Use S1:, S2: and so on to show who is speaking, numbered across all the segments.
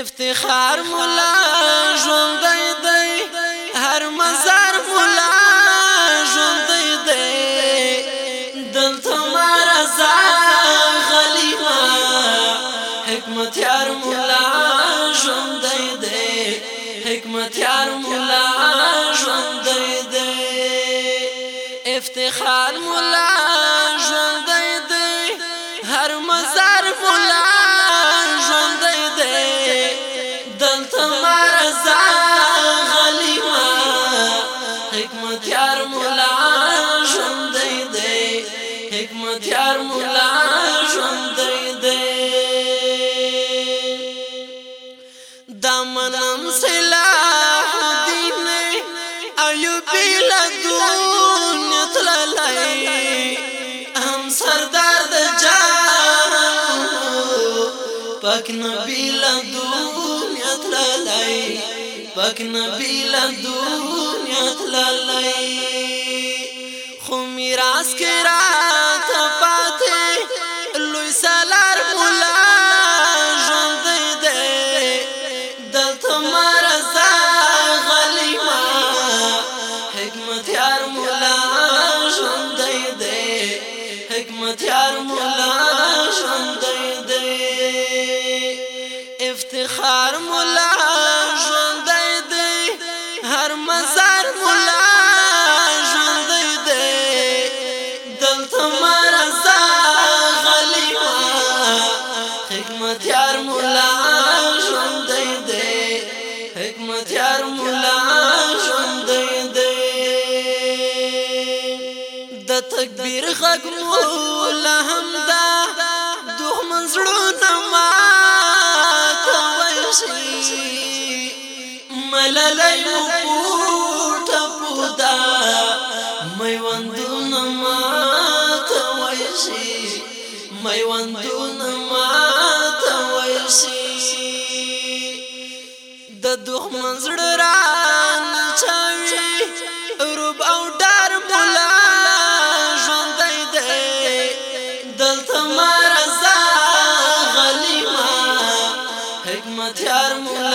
S1: افتخار مولا ژوند دی هر مزار مولا ژوند دی دل تمار رضا خلیفہ حکمت یار مولا ژوند دی حکمت یار مولا ژوند دی افتخار مولا پاک نبی له دنیا تللای پاک نبی له دنیا تللای خو میراث کې را ته پاتې لوی سلام میوندون ما ته وشي د دښمن زړه ران چاوي روب او ډار مولا ژوند دې دلته مرزا غلیما حکمت یار مولا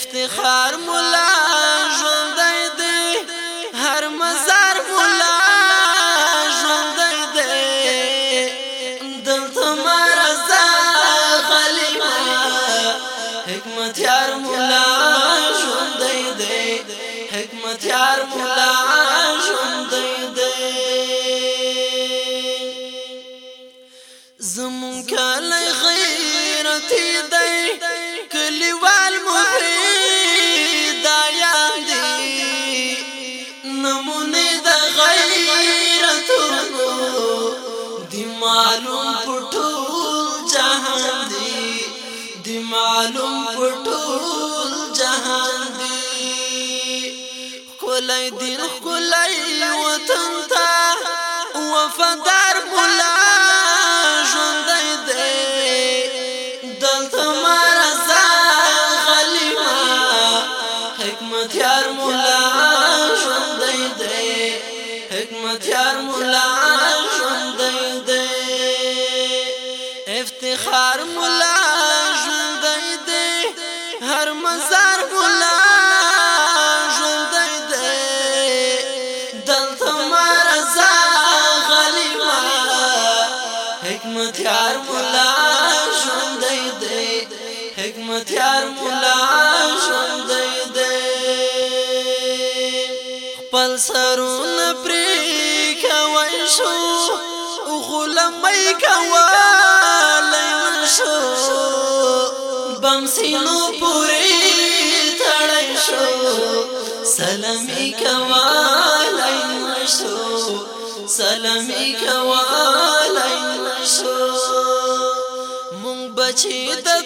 S1: افتخار مولا ژوندۍ دی هر مزار مولا ژوندۍ دی دلته مرزا خلیما حکمت یار مولا ژوندۍ دی حکمت یار مولا ژوندۍ دی معلوم پټول جهان دی کولای دین کولای وطن تا وفادار مولا ژوند دی دلته مرزا خلیما حکمت یار مولا ژوند دی حکمت یار مولا ژوند دی افتخار مولا هر مزار مولا ژوندی دی دلته مرزا غلیما حکمت یار مولا جلده ده حکمت یار مولا جلده ده خپل سرون پری کوای شو غلمای کوای لمن شو بم سینو پوری سلامي کوالای نشو سلامي کوالای نشو مونږ بچی د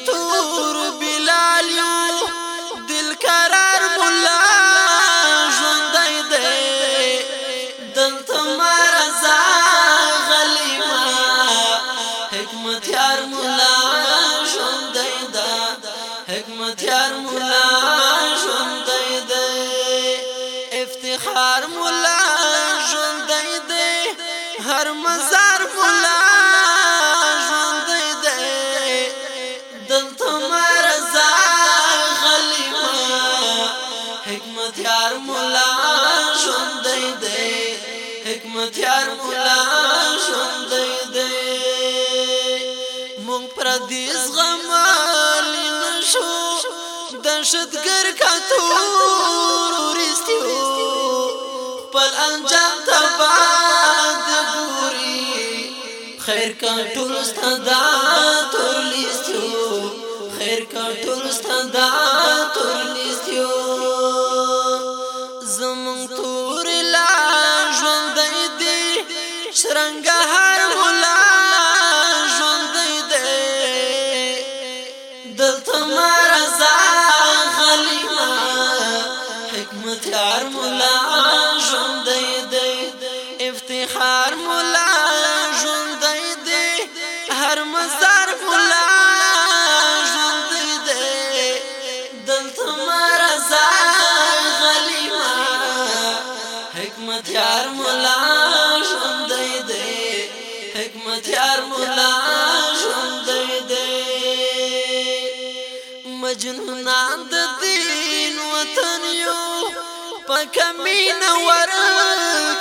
S1: سردار مولا ژوندۍ دی دلته مرزا غلیما حکمت یار مولا ژوندۍ دی حکمت یار مولا ژوندۍ دی مونږ پردیس غمال نشو دشتګر کتور ورستیو پر انجام تبا خیر کا ټول ستدا تور لیستو خیر کا ټول ستدا تور لیستو زمون تور لا ژوند دی شرنګ هر مولا ژوند دی دلته مرزا خلیما حکمت هر مولا ژوند دی افتخار حکمت یار مولا ژوند دی حکمت یار مولا ژوند دی مجنونان د دین وطن یو پکمین ور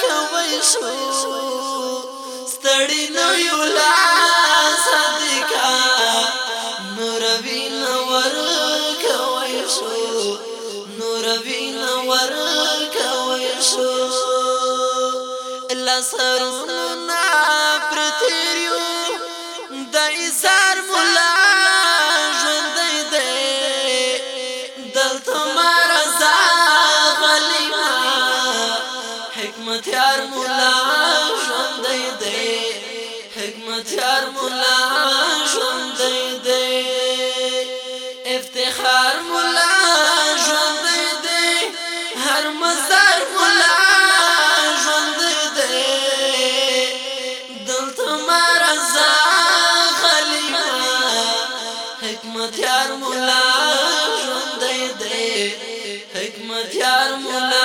S1: کوي شو ستړي نو یو لا سرونو نا پرتیریو د ایزار مولا ژوندې ده دلته مرزا غلیما حکمت یار مولا ژوندې ده حکمت یار مولا ژوندې ده افتخار مولا ژوندې ده هر مزار مولا دے دل تمہارا زا خلیفہ حکمت یار مولا ژوند دے حکمت یار مولا